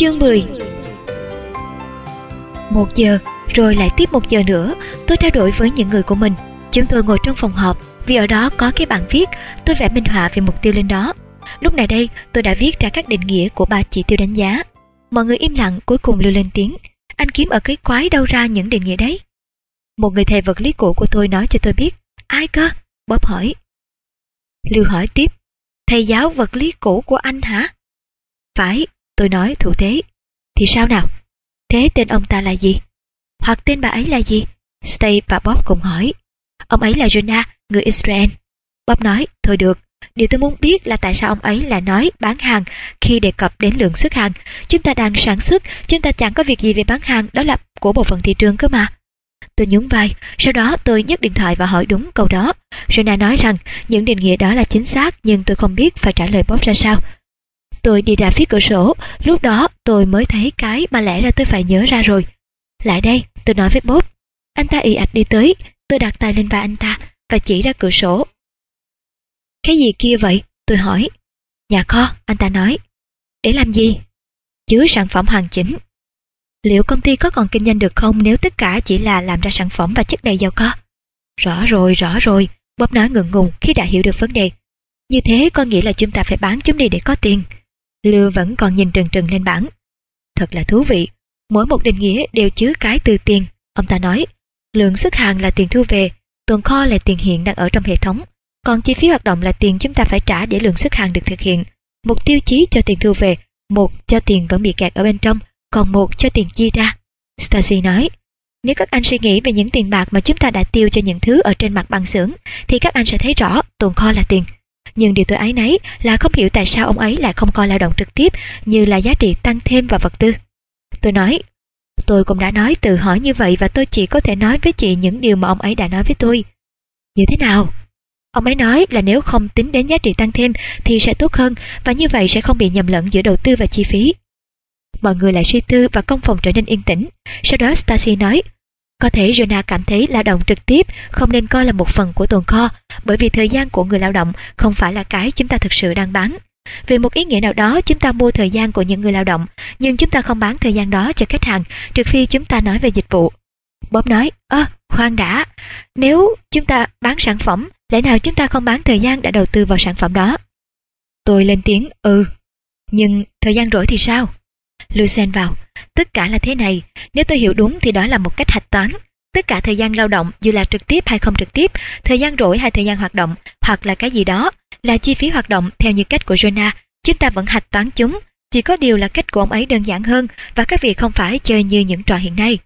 Chương 10 Một giờ, rồi lại tiếp một giờ nữa, tôi trao đổi với những người của mình. Chúng tôi ngồi trong phòng họp, vì ở đó có cái bảng viết, tôi vẽ minh họa về mục tiêu lên đó. Lúc này đây, tôi đã viết ra các định nghĩa của ba chỉ tiêu đánh giá. Mọi người im lặng cuối cùng lưu lên tiếng. Anh kiếm ở cái quái đâu ra những định nghĩa đấy? Một người thầy vật lý cũ của tôi nói cho tôi biết. Ai cơ? Bob hỏi. Lưu hỏi tiếp. Thầy giáo vật lý cũ của anh hả? Phải, tôi nói thủ thế. Thì sao nào? Thế tên ông ta là gì? Hoặc tên bà ấy là gì? stay và Bob cùng hỏi. Ông ấy là Jonah, người Israel. Bob nói, thôi được. Điều tôi muốn biết là tại sao ông ấy lại nói bán hàng khi đề cập đến lượng xuất hàng. Chúng ta đang sản xuất, chúng ta chẳng có việc gì về bán hàng, đó là của bộ phận thị trường cơ mà. Tôi nhún vai, sau đó tôi nhấc điện thoại và hỏi đúng câu đó. Jonah nói rằng những định nghĩa đó là chính xác nhưng tôi không biết phải trả lời Bob ra sao. Tôi đi ra phía cửa sổ, lúc đó tôi mới thấy cái mà lẽ ra tôi phải nhớ ra rồi. Lại đây, tôi nói với Bob. Anh ta ì ạch đi tới, tôi đặt tay lên vai anh ta và chỉ ra cửa sổ. Cái gì kia vậy? Tôi hỏi. Nhà kho, anh ta nói. Để làm gì? Chứa sản phẩm hoàn chỉnh. Liệu công ty có còn kinh doanh được không nếu tất cả chỉ là làm ra sản phẩm và chất đầy giàu có? Rõ rồi, rõ rồi, Bob nói ngượng ngùng khi đã hiểu được vấn đề. Như thế có nghĩa là chúng ta phải bán chúng đi để có tiền. Lưu vẫn còn nhìn trừng trừng lên bảng. Thật là thú vị, mỗi một định nghĩa đều chứa cái từ tiền. Ông ta nói, lượng xuất hàng là tiền thu về, tồn kho là tiền hiện đang ở trong hệ thống, còn chi phí hoạt động là tiền chúng ta phải trả để lượng xuất hàng được thực hiện. Một tiêu chí cho tiền thu về, một cho tiền vẫn bị kẹt ở bên trong, còn một cho tiền chi ra. Stacy nói, nếu các anh suy nghĩ về những tiền bạc mà chúng ta đã tiêu cho những thứ ở trên mặt bằng xưởng, thì các anh sẽ thấy rõ tồn kho là tiền. Nhưng điều tôi ái nấy là không hiểu tại sao ông ấy lại không coi lao động trực tiếp như là giá trị tăng thêm và vật tư. Tôi nói, tôi cũng đã nói từ hỏi như vậy và tôi chỉ có thể nói với chị những điều mà ông ấy đã nói với tôi. Như thế nào? Ông ấy nói là nếu không tính đến giá trị tăng thêm thì sẽ tốt hơn và như vậy sẽ không bị nhầm lẫn giữa đầu tư và chi phí. Mọi người lại suy tư và công phòng trở nên yên tĩnh. Sau đó Stacy nói, có thể Jonah cảm thấy lao động trực tiếp không nên coi là một phần của tồn kho bởi vì thời gian của người lao động không phải là cái chúng ta thực sự đang bán. Về một ý nghĩa nào đó chúng ta mua thời gian của những người lao động nhưng chúng ta không bán thời gian đó cho khách hàng trừ phi chúng ta nói về dịch vụ. Bob nói, ơ, khoan đã, nếu chúng ta bán sản phẩm, lẽ nào chúng ta không bán thời gian đã đầu tư vào sản phẩm đó? Tôi lên tiếng, ừ, nhưng thời gian rỗi thì sao? Lucien vào. Tất cả là thế này, nếu tôi hiểu đúng thì đó là một cách hạch toán. Tất cả thời gian lao động, dù là trực tiếp hay không trực tiếp, thời gian rỗi hay thời gian hoạt động, hoặc là cái gì đó, là chi phí hoạt động theo như cách của Jonah, chúng ta vẫn hạch toán chúng. Chỉ có điều là cách của ông ấy đơn giản hơn và các vị không phải chơi như những trò hiện nay.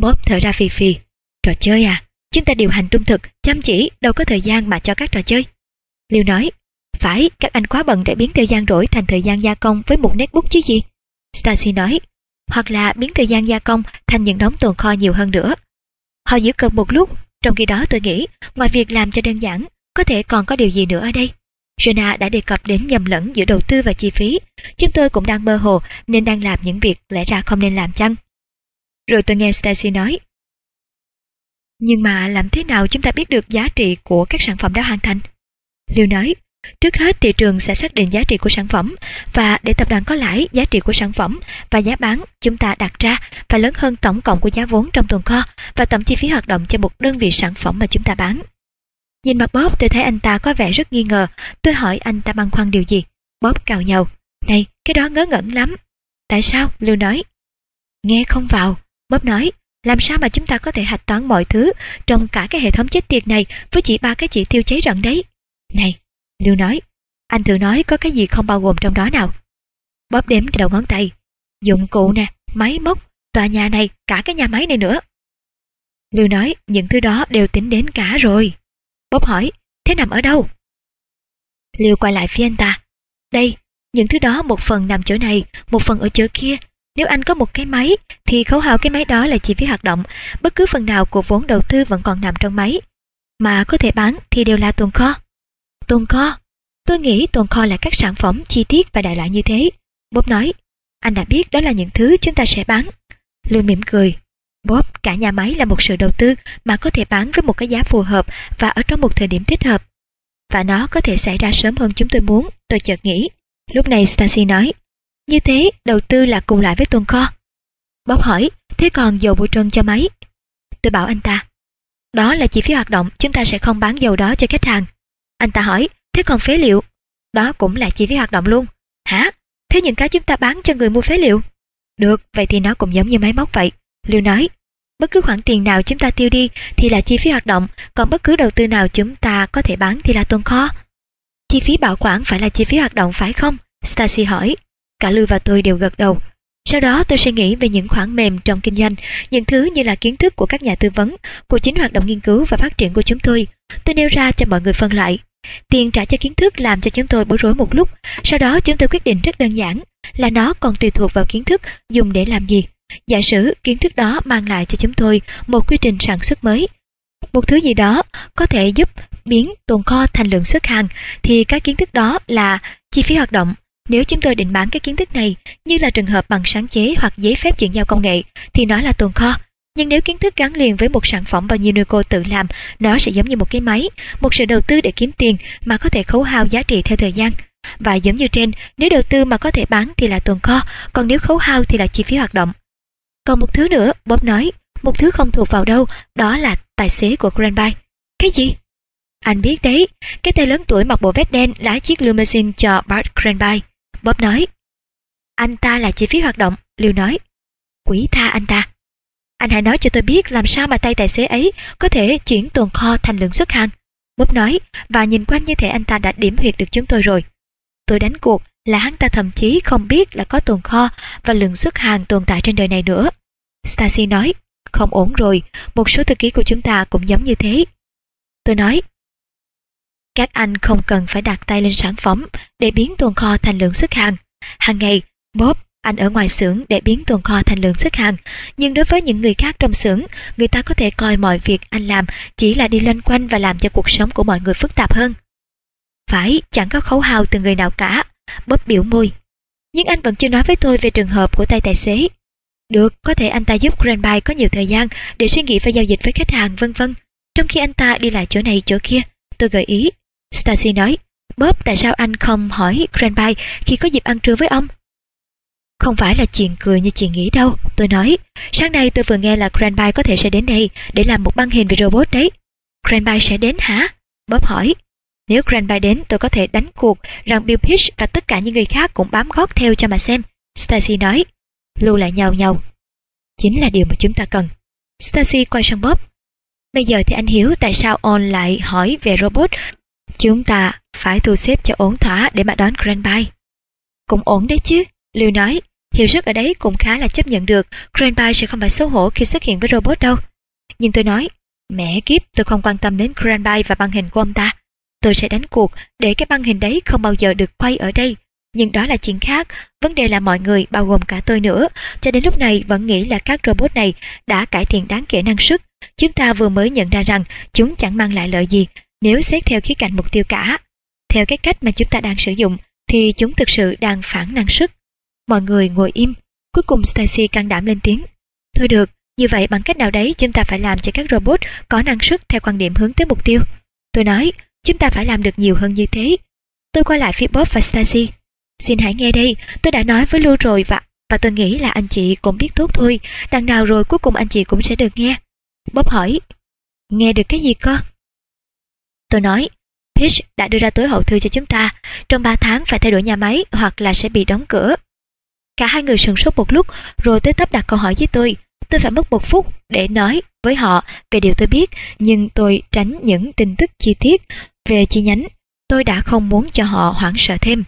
Bob thở ra phì phì. Trò chơi à? Chúng ta điều hành trung thực, chăm chỉ, đâu có thời gian mà cho các trò chơi. Liêu nói, phải, các anh quá bận để biến thời gian rỗi thành thời gian gia công với một nét bút chứ gì? Stacy nói, hoặc là biến thời gian gia công thành những đống tồn kho nhiều hơn nữa. Họ giữ cợt một lúc, trong khi đó tôi nghĩ, ngoài việc làm cho đơn giản, có thể còn có điều gì nữa ở đây. Jonah đã đề cập đến nhầm lẫn giữa đầu tư và chi phí. Chúng tôi cũng đang mơ hồ nên đang làm những việc lẽ ra không nên làm chăng. Rồi tôi nghe Stacy nói. Nhưng mà làm thế nào chúng ta biết được giá trị của các sản phẩm đã hoàn thành? Liêu nói, Trước hết thị trường sẽ xác định giá trị của sản phẩm và để tập đoàn có lãi, giá trị của sản phẩm và giá bán chúng ta đặt ra phải lớn hơn tổng cộng của giá vốn trong tồn kho và tổng chi phí hoạt động cho một đơn vị sản phẩm mà chúng ta bán. Nhìn mặt Bob tôi thấy anh ta có vẻ rất nghi ngờ, tôi hỏi anh ta băn khoăn điều gì. Bob cào nhau, này cái đó ngớ ngẩn lắm. Tại sao? Lưu nói. Nghe không vào, Bob nói, làm sao mà chúng ta có thể hạch toán mọi thứ trong cả cái hệ thống chết tiệt này với chỉ ba cái chỉ tiêu cháy rận đấy. Này, Lưu nói, anh thử nói có cái gì không bao gồm trong đó nào. Bóp đếm đầu ngón tay. Dụng cụ nè, máy móc, tòa nhà này, cả cái nhà máy này nữa. Lưu nói, những thứ đó đều tính đến cả rồi. Bóp hỏi, thế nằm ở đâu? Lưu quay lại phía anh ta. Đây, những thứ đó một phần nằm chỗ này, một phần ở chỗ kia. Nếu anh có một cái máy, thì khấu hao cái máy đó là chi phí hoạt động. Bất cứ phần nào của vốn đầu tư vẫn còn nằm trong máy. Mà có thể bán thì đều là tồn kho. Tồn kho? Tôi nghĩ tồn kho là các sản phẩm chi tiết và đại loại như thế. Bob nói, anh đã biết đó là những thứ chúng ta sẽ bán. Lương mỉm cười. Bob, cả nhà máy là một sự đầu tư mà có thể bán với một cái giá phù hợp và ở trong một thời điểm thích hợp. Và nó có thể xảy ra sớm hơn chúng tôi muốn, tôi chợt nghĩ. Lúc này Stacy nói, Như thế, đầu tư là cùng lại với tồn kho. Bob hỏi, thế còn dầu bôi trơn cho máy? Tôi bảo anh ta, đó là chi phí hoạt động, chúng ta sẽ không bán dầu đó cho khách hàng. Anh ta hỏi, thế còn phế liệu? Đó cũng là chi phí hoạt động luôn. Hả? Thế những cái chúng ta bán cho người mua phế liệu? Được, vậy thì nó cũng giống như máy móc vậy. lưu nói, bất cứ khoản tiền nào chúng ta tiêu đi thì là chi phí hoạt động, còn bất cứ đầu tư nào chúng ta có thể bán thì là tồn kho. Chi phí bảo quản phải là chi phí hoạt động phải không? Stacy hỏi. Cả Lưu và tôi đều gật đầu. Sau đó tôi sẽ nghĩ về những khoản mềm trong kinh doanh, những thứ như là kiến thức của các nhà tư vấn, của chính hoạt động nghiên cứu và phát triển của chúng tôi. Tôi nêu ra cho mọi người phân loại. Tiền trả cho kiến thức làm cho chúng tôi bối rối một lúc, sau đó chúng tôi quyết định rất đơn giản là nó còn tùy thuộc vào kiến thức dùng để làm gì. Giả sử kiến thức đó mang lại cho chúng tôi một quy trình sản xuất mới, một thứ gì đó có thể giúp biến tồn kho thành lượng xuất hàng thì các kiến thức đó là chi phí hoạt động. Nếu chúng tôi định bán cái kiến thức này như là trường hợp bằng sáng chế hoặc giấy phép chuyển giao công nghệ thì nó là tồn kho. Nhưng nếu kiến thức gắn liền với một sản phẩm bao nhiêu cô tự làm, nó sẽ giống như một cái máy, một sự đầu tư để kiếm tiền mà có thể khấu hao giá trị theo thời gian. Và giống như trên, nếu đầu tư mà có thể bán thì là tồn kho, còn nếu khấu hao thì là chi phí hoạt động. Còn một thứ nữa, Bob nói, một thứ không thuộc vào đâu, đó là tài xế của Grandby. Cái gì? Anh biết đấy, cái tay lớn tuổi mặc bộ vest đen lái chiếc limousine cho Bart Granby. Bob nói. Anh ta là chi phí hoạt động, Liêu nói. Quỷ tha anh ta. Anh hãy nói cho tôi biết làm sao mà tay tài xế ấy có thể chuyển tồn kho thành lượng xuất hàng. Bob nói, và nhìn quanh như thể anh ta đã điểm huyệt được chúng tôi rồi. Tôi đánh cuộc là hắn ta thậm chí không biết là có tồn kho và lượng xuất hàng tồn tại trên đời này nữa. Stacy nói, không ổn rồi, một số thư ký của chúng ta cũng giống như thế. Tôi nói, các anh không cần phải đặt tay lên sản phẩm để biến tồn kho thành lượng xuất hàng. Hàng ngày, Bob, anh ở ngoài xưởng để biến tồn kho thành lượng xuất hàng. Nhưng đối với những người khác trong xưởng, người ta có thể coi mọi việc anh làm chỉ là đi loanh quanh và làm cho cuộc sống của mọi người phức tạp hơn. Phải, chẳng có khấu hào từ người nào cả. bóp biểu môi. Nhưng anh vẫn chưa nói với tôi về trường hợp của tay tài xế. Được, có thể anh ta giúp Grandby có nhiều thời gian để suy nghĩ và giao dịch với khách hàng vân vân. Trong khi anh ta đi lại chỗ này chỗ kia, tôi gợi ý Stacy nói, Bob tại sao anh không hỏi Granby khi có dịp ăn trưa với ông? Không phải là chuyện cười như chị nghĩ đâu, tôi nói. Sáng nay tôi vừa nghe là Granby có thể sẽ đến đây để làm một băng hình về robot đấy. Granby sẽ đến hả? Bob hỏi. Nếu Granby đến tôi có thể đánh cuộc rằng Bill Pitch và tất cả những người khác cũng bám gót theo cho mà xem. Stacy nói. Lưu lại nhau nhau. Chính là điều mà chúng ta cần. Stacy quay sang Bob. Bây giờ thì anh hiểu tại sao On lại hỏi về robot Chúng ta phải thu xếp cho ổn thỏa để mà đón Cranby. Cũng ổn đấy chứ, Lưu nói. Hiệu suất ở đấy cũng khá là chấp nhận được, Grandby sẽ không phải xấu hổ khi xuất hiện với robot đâu. Nhưng tôi nói, mẹ kiếp tôi không quan tâm đến Grandby và băng hình của ông ta. Tôi sẽ đánh cuộc để cái băng hình đấy không bao giờ được quay ở đây. Nhưng đó là chuyện khác, vấn đề là mọi người, bao gồm cả tôi nữa, cho đến lúc này vẫn nghĩ là các robot này đã cải thiện đáng kể năng suất. Chúng ta vừa mới nhận ra rằng chúng chẳng mang lại lợi gì, nếu xét theo khía cạnh mục tiêu cả, theo cái cách mà chúng ta đang sử dụng, thì chúng thực sự đang phản năng suất. Mọi người ngồi im, cuối cùng Stacy can đảm lên tiếng. Thôi được, như vậy bằng cách nào đấy chúng ta phải làm cho các robot có năng suất theo quan điểm hướng tới mục tiêu. Tôi nói, chúng ta phải làm được nhiều hơn như thế. Tôi quay lại phía Bob và Stacy. Xin hãy nghe đây, tôi đã nói với Lu rồi và và tôi nghĩ là anh chị cũng biết tốt thôi, đằng nào rồi cuối cùng anh chị cũng sẽ được nghe. Bob hỏi, nghe được cái gì cơ? Tôi nói, Pitch đã đưa ra tối hậu thư cho chúng ta, trong 3 tháng phải thay đổi nhà máy hoặc là sẽ bị đóng cửa. Cả hai người sừng sốt một lúc rồi tới tấp đặt câu hỏi với tôi. Tôi phải mất một phút để nói với họ về điều tôi biết, nhưng tôi tránh những tin tức chi tiết về chi nhánh. Tôi đã không muốn cho họ hoảng sợ thêm.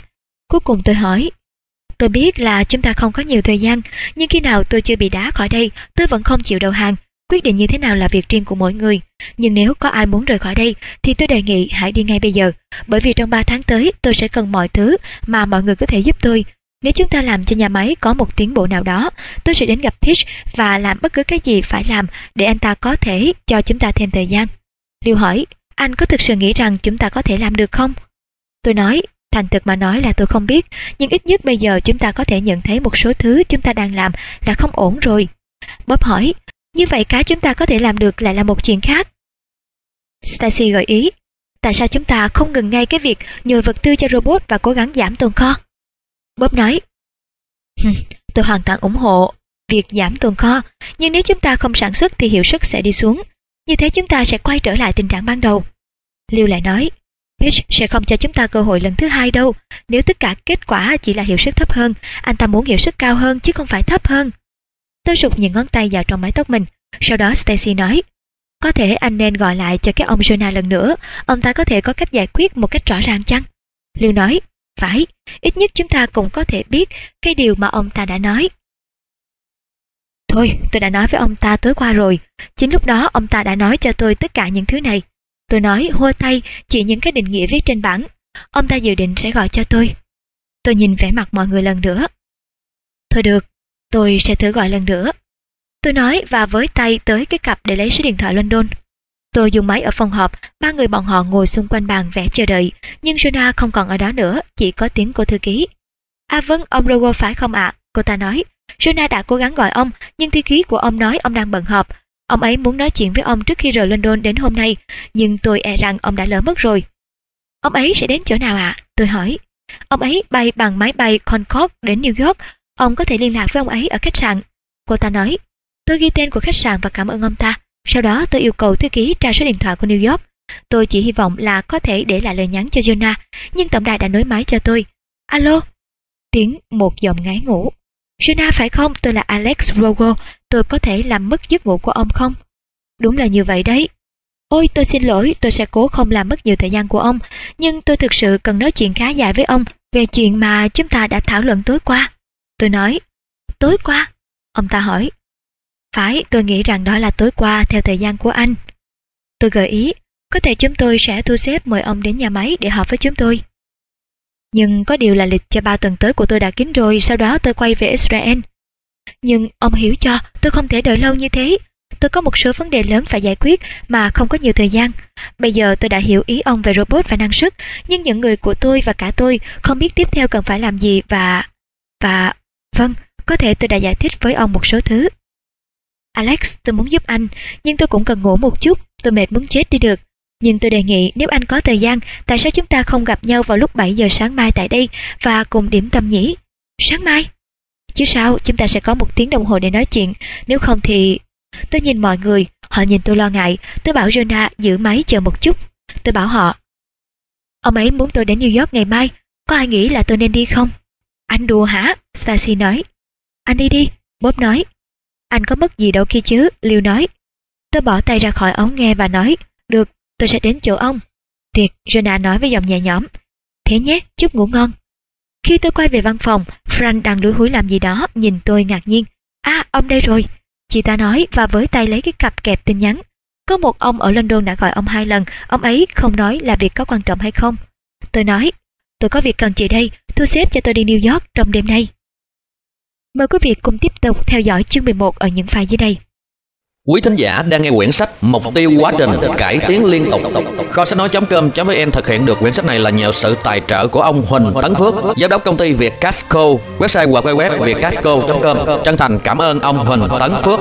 Cuối cùng tôi hỏi, tôi biết là chúng ta không có nhiều thời gian, nhưng khi nào tôi chưa bị đá khỏi đây, tôi vẫn không chịu đầu hàng, Quyết định như thế nào là việc riêng của mỗi người. Nhưng nếu có ai muốn rời khỏi đây thì tôi đề nghị hãy đi ngay bây giờ. Bởi vì trong 3 tháng tới tôi sẽ cần mọi thứ mà mọi người có thể giúp tôi. Nếu chúng ta làm cho nhà máy có một tiến bộ nào đó, tôi sẽ đến gặp Pitch và làm bất cứ cái gì phải làm để anh ta có thể cho chúng ta thêm thời gian. Liêu hỏi, anh có thực sự nghĩ rằng chúng ta có thể làm được không? Tôi nói, thành thực mà nói là tôi không biết, nhưng ít nhất bây giờ chúng ta có thể nhận thấy một số thứ chúng ta đang làm là không ổn rồi. Bob hỏi, như vậy cái chúng ta có thể làm được lại là một chuyện khác. Stacy gợi ý, tại sao chúng ta không ngừng ngay cái việc nhồi vật tư cho robot và cố gắng giảm tồn kho? Bob nói, tôi hoàn toàn ủng hộ việc giảm tồn kho, nhưng nếu chúng ta không sản xuất thì hiệu suất sẽ đi xuống. Như thế chúng ta sẽ quay trở lại tình trạng ban đầu. Lưu lại nói, Pitch sẽ không cho chúng ta cơ hội lần thứ hai đâu. Nếu tất cả kết quả chỉ là hiệu suất thấp hơn, anh ta muốn hiệu suất cao hơn chứ không phải thấp hơn. Tôi rụt những ngón tay vào trong mái tóc mình. Sau đó Stacy nói, có thể anh nên gọi lại cho cái ông Jonah lần nữa. Ông ta có thể có cách giải quyết một cách rõ ràng chăng? Lưu nói, phải, ít nhất chúng ta cũng có thể biết cái điều mà ông ta đã nói. Thôi, tôi đã nói với ông ta tối qua rồi. Chính lúc đó ông ta đã nói cho tôi tất cả những thứ này. Tôi nói hô tay chỉ những cái định nghĩa viết trên bảng. Ông ta dự định sẽ gọi cho tôi. Tôi nhìn vẻ mặt mọi người lần nữa. Thôi được, tôi sẽ thử gọi lần nữa. Tôi nói và với tay tới cái cặp để lấy số điện thoại London. Tôi dùng máy ở phòng họp, ba người bọn họ ngồi xung quanh bàn vẽ chờ đợi, nhưng Jonah không còn ở đó nữa, chỉ có tiếng cô thư ký. À vâng, ông Rogo phải không ạ? Cô ta nói. Jonah đã cố gắng gọi ông, nhưng thư ký của ông nói ông đang bận họp. Ông ấy muốn nói chuyện với ông trước khi rời London đến hôm nay, nhưng tôi e rằng ông đã lỡ mất rồi. Ông ấy sẽ đến chỗ nào ạ? Tôi hỏi. Ông ấy bay bằng máy bay Concorde đến New York. Ông có thể liên lạc với ông ấy ở khách sạn. Cô ta nói. Tôi ghi tên của khách sạn và cảm ơn ông ta. Sau đó tôi yêu cầu thư ký tra số điện thoại của New York. Tôi chỉ hy vọng là có thể để lại lời nhắn cho Jonah, nhưng tổng đài đã nối máy cho tôi. Alo? Tiếng một giọng ngái ngủ. Jonah phải không? Tôi là Alex Rogo. Tôi có thể làm mất giấc ngủ của ông không? Đúng là như vậy đấy. Ôi tôi xin lỗi, tôi sẽ cố không làm mất nhiều thời gian của ông, nhưng tôi thực sự cần nói chuyện khá dài với ông về chuyện mà chúng ta đã thảo luận tối qua. Tôi nói, tối qua? Ông ta hỏi, phải, tôi nghĩ rằng đó là tối qua theo thời gian của anh. Tôi gợi ý, có thể chúng tôi sẽ thu xếp mời ông đến nhà máy để họp với chúng tôi. Nhưng có điều là lịch cho ba tuần tới của tôi đã kín rồi, sau đó tôi quay về Israel. Nhưng ông hiểu cho, tôi không thể đợi lâu như thế. Tôi có một số vấn đề lớn phải giải quyết mà không có nhiều thời gian. Bây giờ tôi đã hiểu ý ông về robot và năng suất, nhưng những người của tôi và cả tôi không biết tiếp theo cần phải làm gì và... Và... Vâng, có thể tôi đã giải thích với ông một số thứ. Alex, tôi muốn giúp anh, nhưng tôi cũng cần ngủ một chút, tôi mệt muốn chết đi được. Nhưng tôi đề nghị nếu anh có thời gian, tại sao chúng ta không gặp nhau vào lúc 7 giờ sáng mai tại đây và cùng điểm tâm nhỉ? Sáng mai? Chứ sao, chúng ta sẽ có một tiếng đồng hồ để nói chuyện, nếu không thì... Tôi nhìn mọi người, họ nhìn tôi lo ngại, tôi bảo Jonah giữ máy chờ một chút. Tôi bảo họ, ông ấy muốn tôi đến New York ngày mai, có ai nghĩ là tôi nên đi không? Anh đùa hả? Stacy nói. Anh đi đi, Bob nói. Anh có mất gì đâu kia chứ, Liêu nói. Tôi bỏ tay ra khỏi ống nghe và nói, được, tôi sẽ đến chỗ ông. Tuyệt, Jonah nói với giọng nhẹ nhõm. Thế nhé, chúc ngủ ngon. Khi tôi quay về văn phòng, Frank đang đuối húi làm gì đó, nhìn tôi ngạc nhiên. À, ông đây rồi. Chị ta nói và với tay lấy cái cặp kẹp tin nhắn. Có một ông ở London đã gọi ông hai lần, ông ấy không nói là việc có quan trọng hay không. Tôi nói, tôi có việc cần chị đây, thu xếp cho tôi đi New York trong đêm nay. Mời quý vị cùng tiếp tục theo dõi chương 11 ở những file dưới đây. Quý thính giả đang nghe quyển sách Mục tiêu quá trình cải tiến liên tục. Kho sách nói.com.vn thực hiện được quyển sách này là nhờ sự tài trợ của ông Huỳnh Tấn Phước, giám đốc công ty Việt Casco, website hoặc web vietcasco.com. Chân thành cảm ơn ông Huỳnh Tấn Phước.